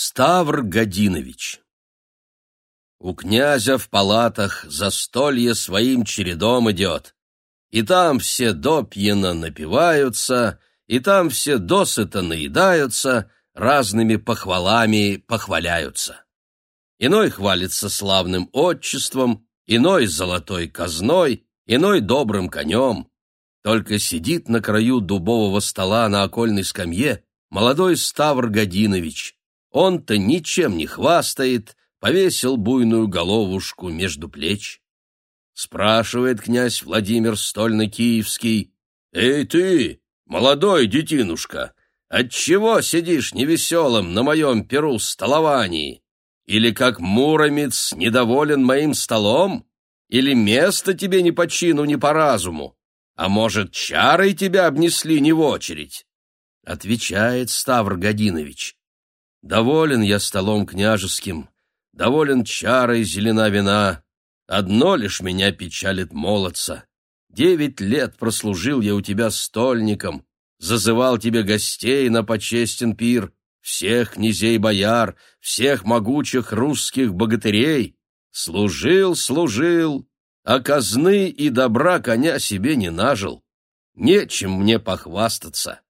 Ставр Годинович У князя в палатах застолье своим чередом идет, и там все допьяно напиваются, и там все досыта наедаются, разными похвалами похваляются. Иной хвалится славным отчеством, иной золотой казной, иной добрым конем. Только сидит на краю дубового стола на окольной скамье молодой Ставр Годинович, он-то ничем не хвастает, повесил буйную головушку между плеч. Спрашивает князь Владимир Стольно-Киевский, «Эй ты, молодой детинушка, отчего сидишь невеселым на моем перу столовании? Или как муромец недоволен моим столом? Или место тебе не по чину, не по разуму? А может, чарой тебя обнесли не в очередь?» Отвечает Ставр Годинович, Доволен я столом княжеским, доволен чарой зелена вина. Одно лишь меня печалит молодца. Девять лет прослужил я у тебя стольником, зазывал тебе гостей на почестен пир, всех князей-бояр, всех могучих русских богатырей. Служил, служил, а казны и добра коня себе не нажил. Нечем мне похвастаться.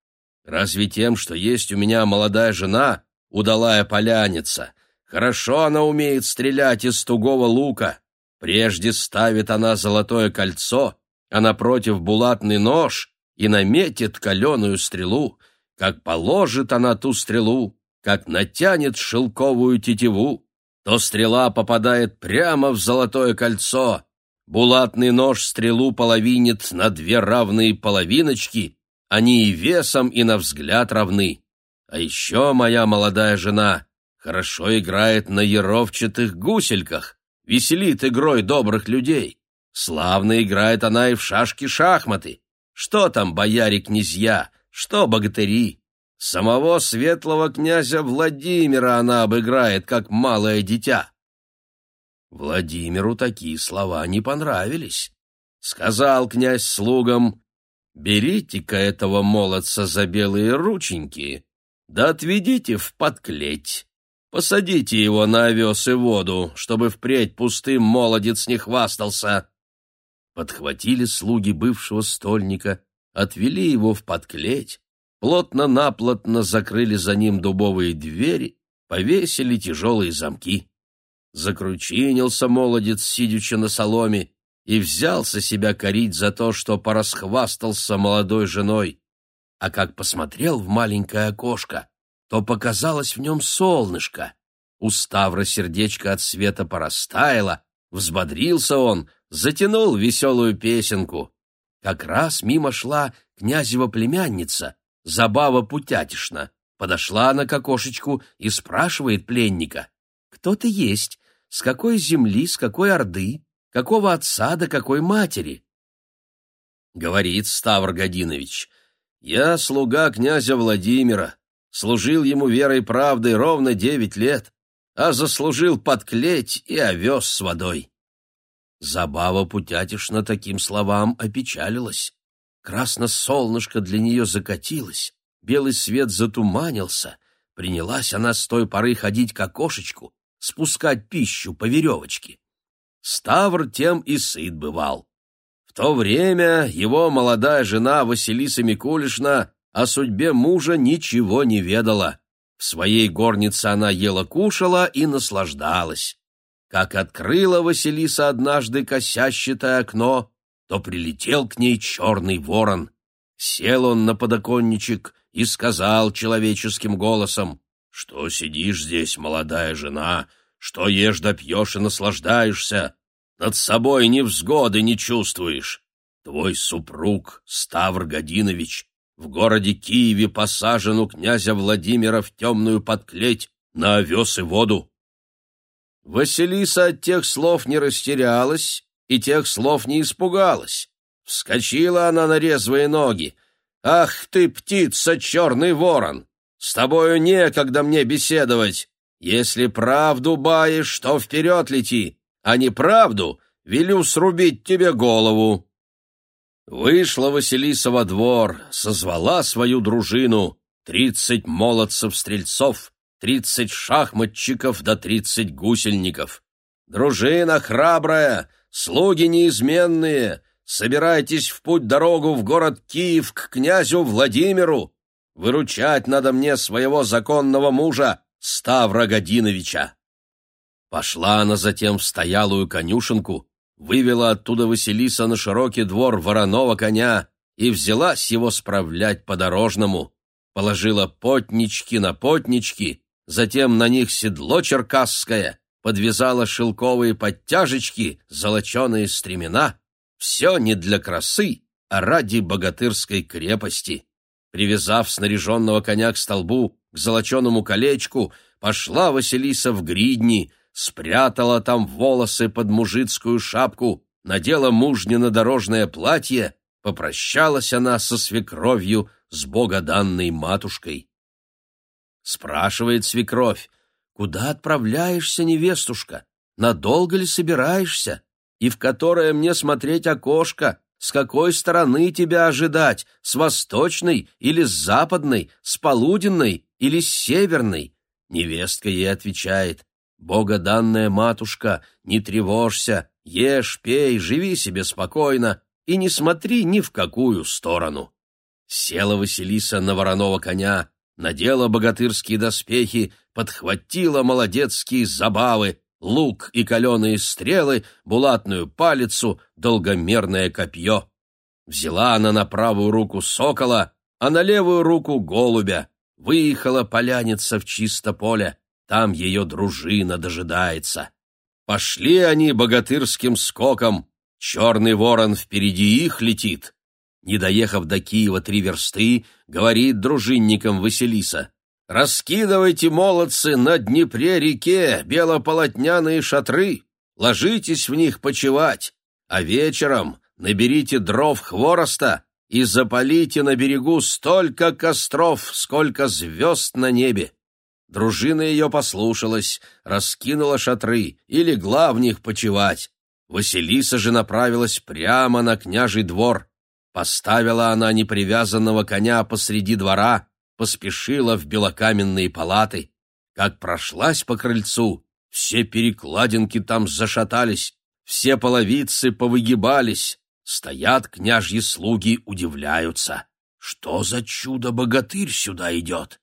Разве тем, что есть у меня молодая жена — удалая поляница. Хорошо она умеет стрелять из тугого лука. Прежде ставит она золотое кольцо, а напротив булатный нож и наметит каленую стрелу. Как положит она ту стрелу, как натянет шелковую тетиву, то стрела попадает прямо в золотое кольцо. Булатный нож стрелу половинит на две равные половиночки, они и весом, и на взгляд равны. А еще моя молодая жена хорошо играет на еровчатых гусельках, веселит игрой добрых людей. Славно играет она и в шашки-шахматы. Что там бояре-князья, что богатыри? Самого светлого князя Владимира она обыграет, как малое дитя. Владимиру такие слова не понравились. Сказал князь слугам, «Берите-ка этого молодца за белые рученьки, да отведите в подклеть. Посадите его на овес и воду, чтобы впредь пустым молодец не хвастался. Подхватили слуги бывшего стольника, отвели его в подклеть, плотно-наплотно закрыли за ним дубовые двери, повесили тяжелые замки. Закручинился молодец, сидячи на соломе, и взялся себя корить за то, что порасхвастался молодой женой а как посмотрел в маленькое окошко, то показалось в нем солнышко. У Ставра сердечко от света порастаяло, взбодрился он, затянул веселую песенку. Как раз мимо шла князева племянница, Забава Путятишна. Подошла она к окошечку и спрашивает пленника, «Кто ты есть? С какой земли, с какой орды? Какого отца да какой матери?» Говорит Ставр Годинович, я слуга князя Владимира, служил ему верой и правдой ровно девять лет, а заслужил подклеть и овес с водой. Забава Путятишна таким словам опечалилась. Красно солнышко для нее закатилось, белый свет затуманился. Принялась она с той поры ходить к окошечку, спускать пищу по веревочке. Ставр тем и сыт бывал то время его молодая жена Василиса Микулишна о судьбе мужа ничего не ведала. В своей горнице она ела-кушала и наслаждалась. Как открыла Василиса однажды косящее окно, то прилетел к ней черный ворон. Сел он на подоконничек и сказал человеческим голосом, «Что сидишь здесь, молодая жена? Что ешь да пьешь и наслаждаешься? Над собой невзгоды не чувствуешь. Твой супруг, Ставр Годинович, в городе Киеве посажен у князя Владимира в темную подклеть на овес и воду. Василиса от тех слов не растерялась и тех слов не испугалась. Вскочила она на резвые ноги. «Ах ты, птица, черный ворон! С тобою некогда мне беседовать. Если правду баешь, то вперед лети а неправду велю срубить тебе голову». Вышла Василиса во двор, созвала свою дружину, тридцать молодцев-стрельцов, тридцать шахматчиков да тридцать гусельников. Дружина храбрая, слуги неизменные, собирайтесь в путь-дорогу в город Киев к князю Владимиру. Выручать надо мне своего законного мужа, Ставра Годиновича. Пошла она затем в стоялую конюшенку, вывела оттуда Василиса на широкий двор вороного коня и взялась его справлять по-дорожному. Положила потнички на потнички, затем на них седло черкасское, подвязала шелковые подтяжечки, золоченые стремена. Все не для красы, а ради богатырской крепости. Привязав снаряженного коня к столбу, к золоченому колечку, пошла Василиса в гридни, спрятала там волосы под мужицкую шапку, надела мужнино дорожное платье, попрощалась она со свекровью, с богоданной матушкой. Спрашивает свекровь, куда отправляешься, невестушка, надолго ли собираешься, и в которое мне смотреть окошко, с какой стороны тебя ожидать, с восточной или с западной, с полуденной или с северной? Невестка ей отвечает, Богоданная матушка, не тревожься, ешь, пей, живи себе спокойно и не смотри ни в какую сторону. Села Василиса на вороного коня, надела богатырские доспехи, подхватила молодецкие забавы, лук и каленые стрелы, булатную палицу, долгомерное копье. Взяла она на правую руку сокола, а на левую руку голубя. Выехала поляница в чисто поле. Там ее дружина дожидается. Пошли они богатырским скоком. Черный ворон впереди их летит. Не доехав до Киева три версты, говорит дружинникам Василиса. «Раскидывайте, молодцы, на Днепре-реке белополотняные шатры, ложитесь в них почевать, а вечером наберите дров хвороста и запалите на берегу столько костров, сколько звезд на небе. Дружина ее послушалась, раскинула шатры и легла в них почевать. Василиса же направилась прямо на княжий двор. Поставила она непривязанного коня посреди двора, поспешила в белокаменные палаты. Как прошлась по крыльцу, все перекладинки там зашатались, все половицы повыгибались. Стоят княжьи слуги, удивляются. Что за чудо-богатырь сюда идет?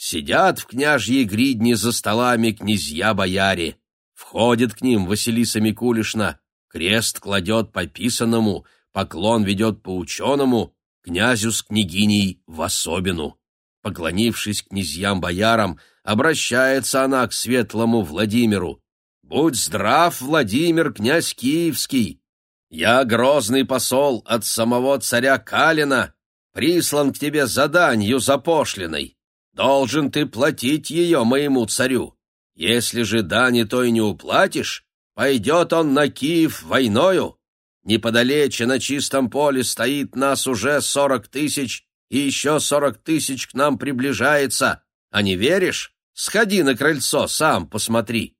Сидят в княжьей гридне за столами князья-бояре. Входит к ним Василиса Микулишна, крест кладет по писанному, поклон ведет по ученому, князю с княгиней в особину. Поклонившись князьям-боярам, обращается она к светлому Владимиру. «Будь здрав, Владимир, князь Киевский! Я грозный посол от самого царя Калина, прислан к тебе заданью запошлиной. Должен ты платить ее моему царю. Если же дани той не уплатишь, пойдет он на Киев войною. Неподалече на чистом поле стоит нас уже сорок тысяч, и еще сорок тысяч к нам приближается. А не веришь? Сходи на крыльцо, сам посмотри.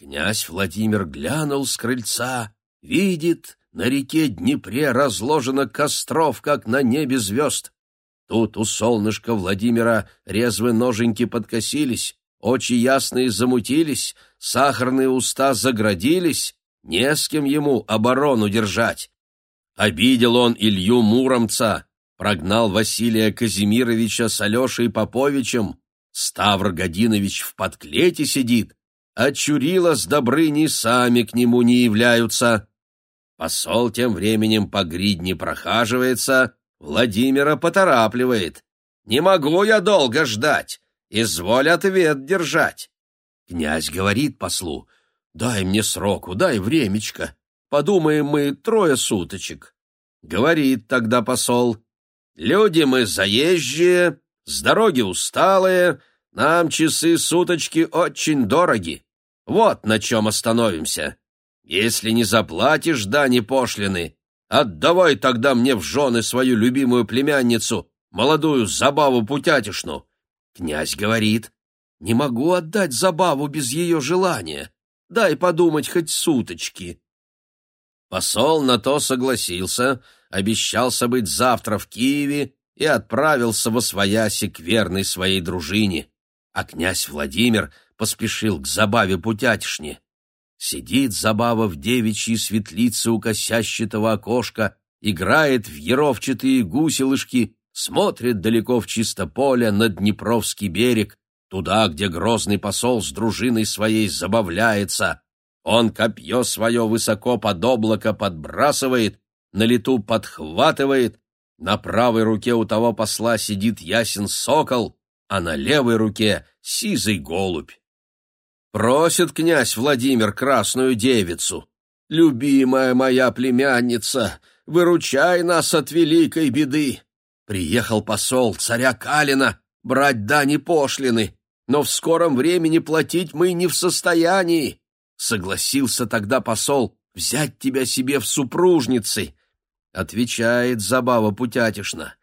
Князь Владимир глянул с крыльца, видит, на реке Днепре разложено костров, как на небе звезд. Тут у солнышка Владимира резвые ноженьки подкосились, очи ясные замутились, сахарные уста заградились, не с кем ему оборону держать. Обидел он Илью Муромца, прогнал Василия Казимировича с Алешей Поповичем, Ставр Годинович в подклете сидит, а Чурила с Добрыней сами к нему не являются. Посол тем временем по гридне прохаживается, Владимира поторапливает. «Не могу я долго ждать. Изволь ответ держать». Князь говорит послу, «Дай мне сроку, дай времечко. Подумаем мы трое суточек». Говорит тогда посол, «Люди мы заезжие, с дороги усталые, нам часы суточки очень дороги. Вот на чем остановимся. Если не заплатишь дани пошлины, Отдавай тогда мне в жены свою любимую племянницу, молодую забаву путятишну. Князь говорит, не могу отдать забаву без ее желания. Дай подумать хоть суточки. Посол на то согласился, обещался быть завтра в Киеве и отправился во свояси к верной своей дружине. а князь Владимир поспешил к забаве путятишне. Сидит забава в девичьей светлице у косящего окошка, играет в еровчатые гуселышки, смотрит далеко в чисто поле на Днепровский берег, туда, где грозный посол с дружиной своей забавляется. Он копье свое высоко под облако подбрасывает, на лету подхватывает, на правой руке у того посла сидит ясен сокол, а на левой руке сизый голубь. Просит князь Владимир красную девицу. «Любимая моя племянница, выручай нас от великой беды!» Приехал посол царя Калина брать дани пошлины, но в скором времени платить мы не в состоянии. Согласился тогда посол взять тебя себе в супружницы. Отвечает Забава Путятишна.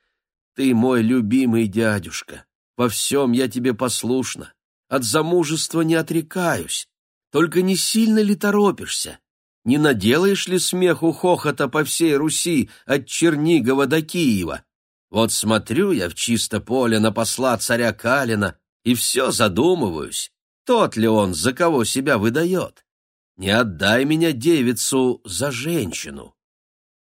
Ты мой любимый дядюшка, во всем я тебе послушна, от замужества не отрекаюсь. Только не сильно ли торопишься? Не наделаешь ли смеху хохота по всей Руси от Чернигова до Киева? Вот смотрю я в чисто поле на посла царя Калина и все задумываюсь, тот ли он, за кого себя выдает. Не отдай меня девицу за женщину.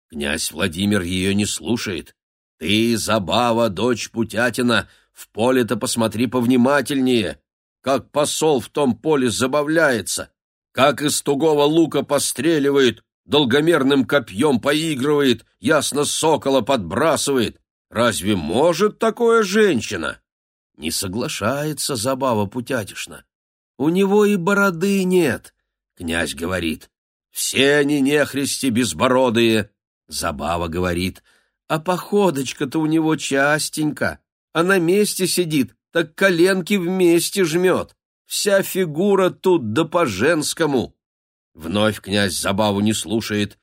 Князь Владимир ее не слушает. Ты, Забава, дочь Путятина, в поле-то посмотри повнимательнее, как посол в том поле забавляется, как из тугого лука постреливает, долгомерным копьем поигрывает, ясно сокола подбрасывает. Разве может такое женщина? Не соглашается Забава Путятишна. У него и бороды нет, князь говорит. Все они нехристи безбородые. Забава говорит, а походочка-то у него частенько, а на месте сидит, так коленки вместе жмет. Вся фигура тут да по-женскому. Вновь князь Забаву не слушает.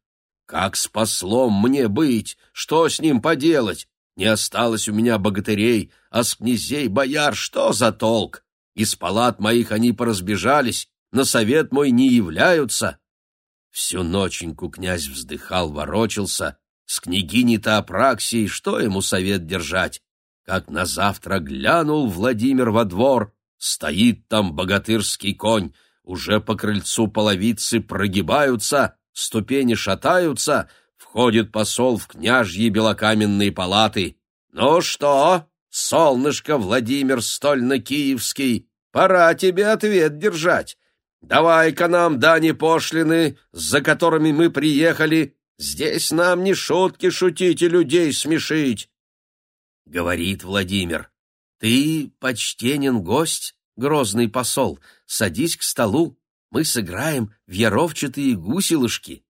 Как с послом мне быть? Что с ним поделать? Не осталось у меня богатырей, а с князей бояр что за толк? Из палат моих они поразбежались, на совет мой не являются. Всю ноченьку князь вздыхал, ворочался, с княгиней-то Апраксией что ему совет держать? Как на завтра глянул Владимир во двор, стоит там богатырский конь, уже по крыльцу половицы прогибаются, ступени шатаются, входит посол в княжьи белокаменные палаты. «Ну что, солнышко Владимир Стольно-Киевский, пора тебе ответ держать. Давай-ка нам дани пошлины, за которыми мы приехали. Здесь нам не шутки шутить и людей смешить. Говорит Владимир. Ты почтенен гость, грозный посол. Садись к столу. Мы сыграем в яровчатые гуселышки.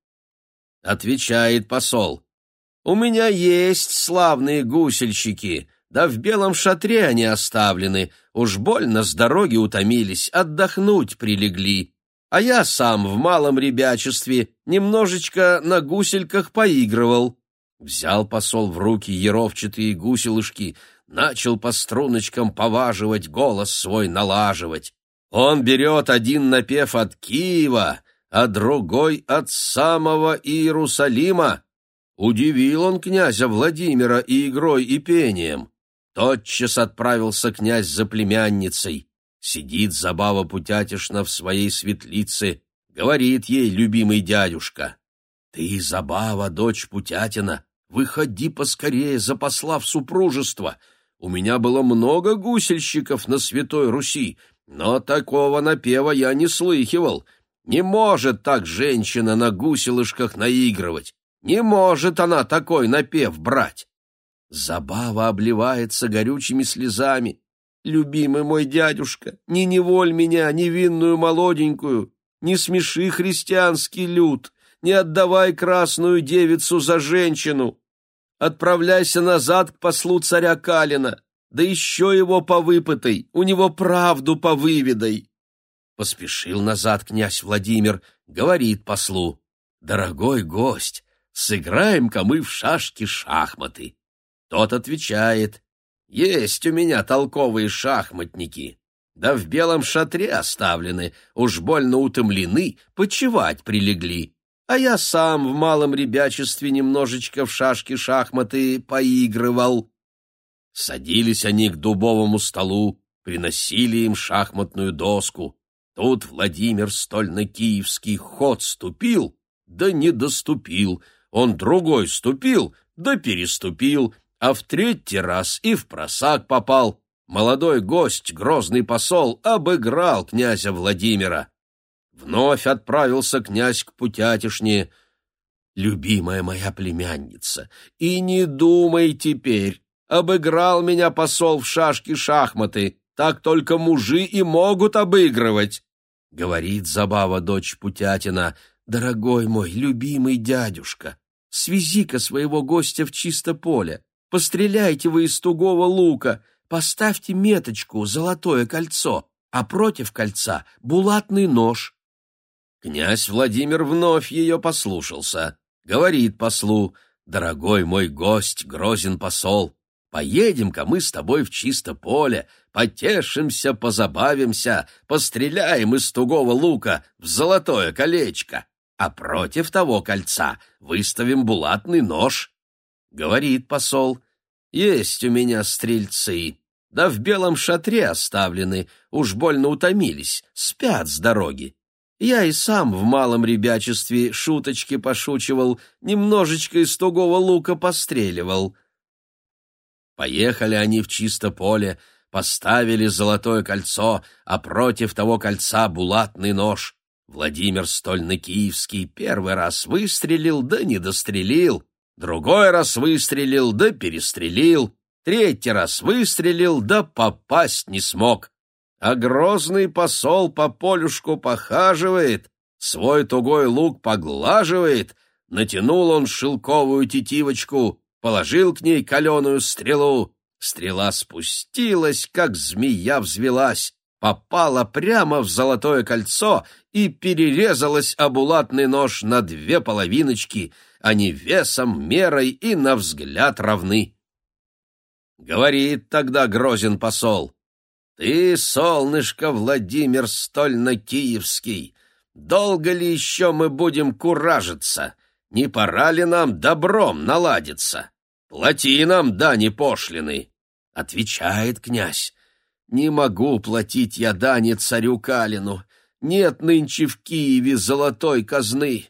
Отвечает посол. У меня есть славные гусельщики, да в белом шатре они оставлены, уж больно с дороги утомились, отдохнуть прилегли. А я сам в малом ребячестве немножечко на гусельках поигрывал. Взял посол в руки еровчатые гуселышки, начал по струночкам поваживать, голос свой налаживать. Он берет один напев от Киева, а другой от самого Иерусалима. Удивил он князя Владимира и игрой, и пением. Тотчас отправился князь за племянницей. Сидит забава путятишна в своей светлице, говорит ей любимый дядюшка. «Ты, забава, дочь Путятина, выходи поскорее за посла в супружество. У меня было много гусельщиков на Святой Руси, но такого напева я не слыхивал. Не может так женщина на гуселышках наигрывать. Не может она такой напев брать. Забава обливается горючими слезами. «Любимый мой дядюшка, не неволь меня, невинную молоденькую, не смеши христианский люд, не отдавай красную девицу за женщину. Отправляйся назад к послу царя Калина, да еще его повыпытай, у него правду повыведай». Поспешил назад князь Владимир, говорит послу, «Дорогой гость, сыграем-ка мы в шашки-шахматы». Тот отвечает, «Есть у меня толковые шахматники, да в белом шатре оставлены, уж больно утомлены, почевать прилегли, а я сам в малом ребячестве немножечко в шашки-шахматы поигрывал». Садились они к дубовому столу, приносили им шахматную доску. Тут Владимир Стольно-Киевский ход ступил, да не доступил, он другой ступил, да переступил, а в третий раз и в просак попал. Молодой гость, грозный посол, обыграл князя Владимира. Вновь отправился князь к Путятишне. «Любимая моя племянница, и не думай теперь, обыграл меня посол в шашки-шахматы, так только мужи и могут обыгрывать. Говорит Забава дочь Путятина, «Дорогой мой, любимый дядюшка, свези-ка своего гостя в чисто поле, постреляйте вы из тугого лука, поставьте меточку, золотое кольцо, а против кольца — булатный нож». Князь Владимир вновь ее послушался. Говорит послу, «Дорогой мой гость, грозен посол, Поедем-ка мы с тобой в чисто поле, потешимся, позабавимся, постреляем из тугого лука в золотое колечко, а против того кольца выставим булатный нож. Говорит посол, есть у меня стрельцы, да в белом шатре оставлены, уж больно утомились, спят с дороги. Я и сам в малом ребячестве шуточки пошучивал, немножечко из тугого лука постреливал — Поехали они в чисто поле, поставили золотое кольцо, а против того кольца булатный нож. Владимир Стольно-Киевский первый раз выстрелил, да не дострелил, другой раз выстрелил, да перестрелил, третий раз выстрелил, да попасть не смог. А грозный посол по полюшку похаживает, свой тугой лук поглаживает, натянул он шелковую тетивочку, положил к ней каленую стрелу. Стрела спустилась, как змея взвелась, попала прямо в золотое кольцо и перерезалась обулатный нож на две половиночки, они весом, мерой и на взгляд равны. Говорит тогда грозен посол, «Ты, солнышко Владимир Стольно-Киевский, долго ли еще мы будем куражиться?» не пора ли нам добром наладиться? Плати нам дани пошлины. Отвечает князь. Не могу платить я дани царю Калину. Нет нынче в Киеве золотой казны.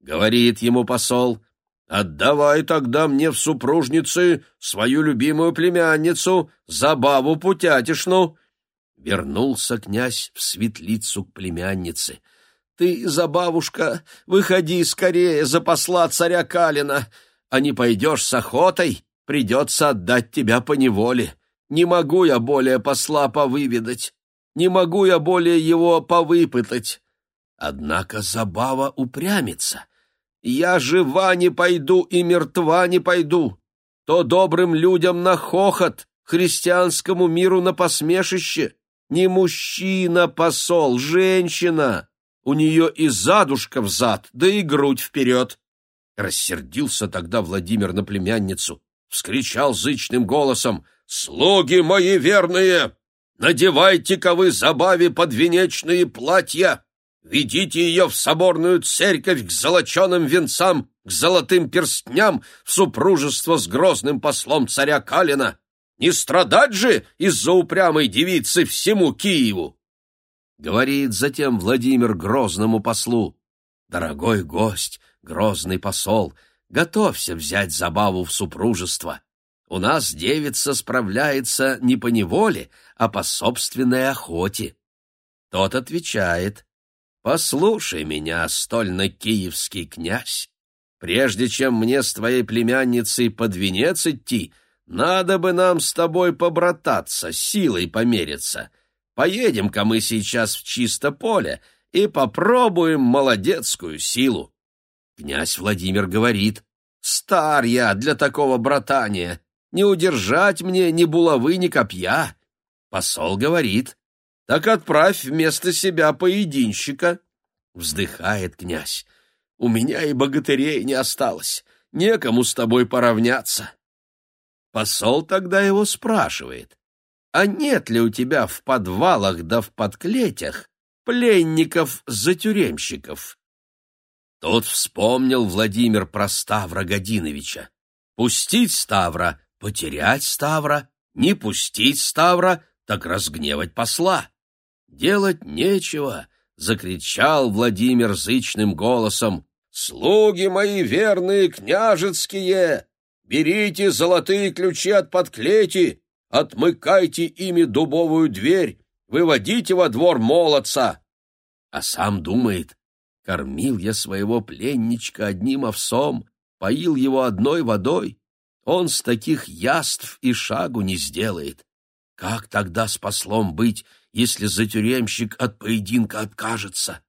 Говорит ему посол. Отдавай тогда мне в супружницы свою любимую племянницу, забаву путятишну. Вернулся князь в светлицу к племяннице — ты, забавушка, выходи скорее за посла царя Калина, а не пойдешь с охотой, придется отдать тебя по неволе. Не могу я более посла повыведать, не могу я более его повыпытать. Однако забава упрямится. Я жива не пойду и мертва не пойду. То добрым людям на хохот, христианскому миру на посмешище. Не мужчина посол, женщина. У нее и задушка взад, да и грудь вперед. Рассердился тогда Владимир на племянницу, вскричал зычным голосом «Слуги мои верные! Надевайте-ка вы забаве подвенечные платья! Ведите ее в соборную церковь к золоченым венцам, к золотым перстням, в супружество с грозным послом царя Калина! Не страдать же из-за упрямой девицы всему Киеву!» Говорит затем Владимир грозному послу. «Дорогой гость, грозный посол, готовься взять забаву в супружество. У нас девица справляется не по неволе, а по собственной охоте». Тот отвечает, «Послушай меня, стольно-киевский князь, прежде чем мне с твоей племянницей под венец идти, надо бы нам с тобой побрататься, силой помериться». Поедем-ка мы сейчас в чисто поле и попробуем молодецкую силу. Князь Владимир говорит, стар я для такого братания, не удержать мне ни булавы, ни копья. Посол говорит, так отправь вместо себя поединщика. Вздыхает князь, у меня и богатырей не осталось, некому с тобой поравняться. Посол тогда его спрашивает, а нет ли у тебя в подвалах да в подклетях пленников-затюремщиков? Тут вспомнил Владимир про Ставра Годиновича. Пустить Ставра, потерять Ставра, не пустить Ставра, так разгневать посла. Делать нечего, закричал Владимир зычным голосом. Слуги мои верные княжецкие, берите золотые ключи от подклети, отмыкайте ими дубовую дверь, выводите во двор молодца. А сам думает, кормил я своего пленничка одним овсом, поил его одной водой, он с таких яств и шагу не сделает. Как тогда с послом быть, если затюремщик от поединка откажется?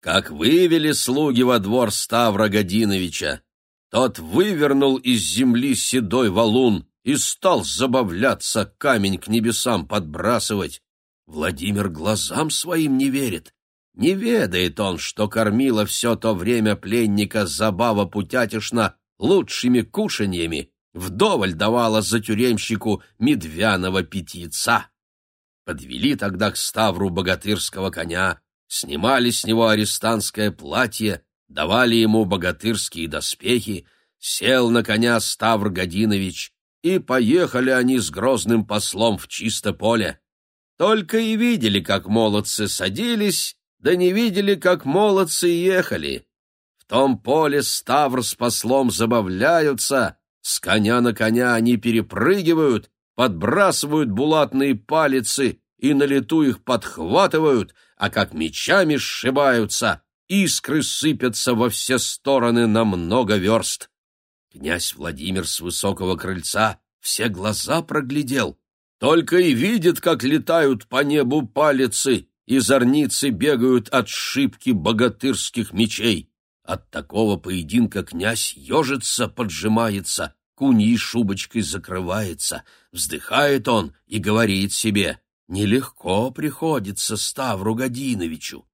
Как вывели слуги во двор Ставра Годиновича, тот вывернул из земли седой валун и стал забавляться, камень к небесам подбрасывать. Владимир глазам своим не верит. Не ведает он, что кормила все то время пленника забава путятишна лучшими кушаньями, вдоволь давала за тюремщику медвяного питьеца. Подвели тогда к ставру богатырского коня, снимали с него арестантское платье, давали ему богатырские доспехи, сел на коня Ставр Годинович, и поехали они с грозным послом в чисто поле. Только и видели, как молодцы садились, да не видели, как молодцы ехали. В том поле Ставр с послом забавляются, с коня на коня они перепрыгивают, подбрасывают булатные палицы и на лету их подхватывают, а как мечами сшибаются, искры сыпятся во все стороны на много верст. Князь Владимир с высокого крыльца все глаза проглядел, только и видит, как летают по небу палицы, и зорницы бегают от шибки богатырских мечей. От такого поединка князь ежится, поджимается, куньей шубочкой закрывается, вздыхает он и говорит себе, нелегко приходится Ставру Годиновичу.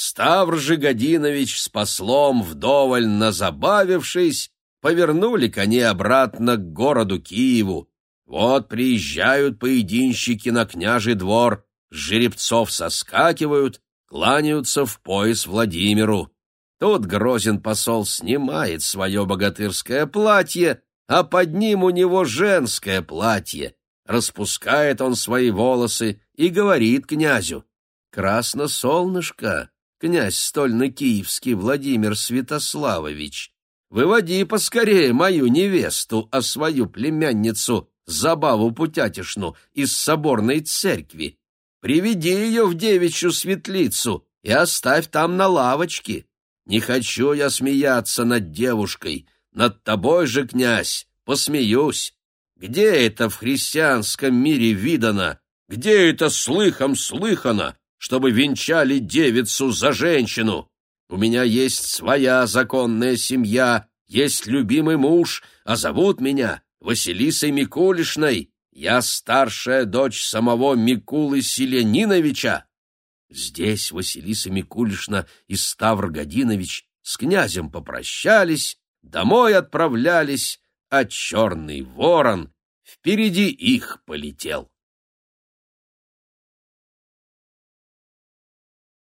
Ставр же Годинович с послом вдоволь назабавившись, повернули кони обратно к городу Киеву. Вот приезжают поединщики на княжий двор, с жеребцов соскакивают, кланяются в пояс Владимиру. Тут грозен посол снимает свое богатырское платье, а под ним у него женское платье. Распускает он свои волосы и говорит князю, «Красно солнышко, князь стольно-киевский Владимир Святославович, выводи поскорее мою невесту, а свою племянницу, Забаву Путятишну, из соборной церкви. Приведи ее в девичью светлицу и оставь там на лавочке. Не хочу я смеяться над девушкой, над тобой же, князь, посмеюсь. Где это в христианском мире видано? Где это слыхом слыхано, чтобы венчали девицу за женщину? У меня есть своя законная семья, есть любимый муж, а зовут меня Василисой Микулишной. Я старшая дочь самого Микулы Селениновича. Здесь Василиса Микулишна и Ставр Годинович с князем попрощались, домой отправлялись, а черный ворон впереди их полетел.